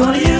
gonna use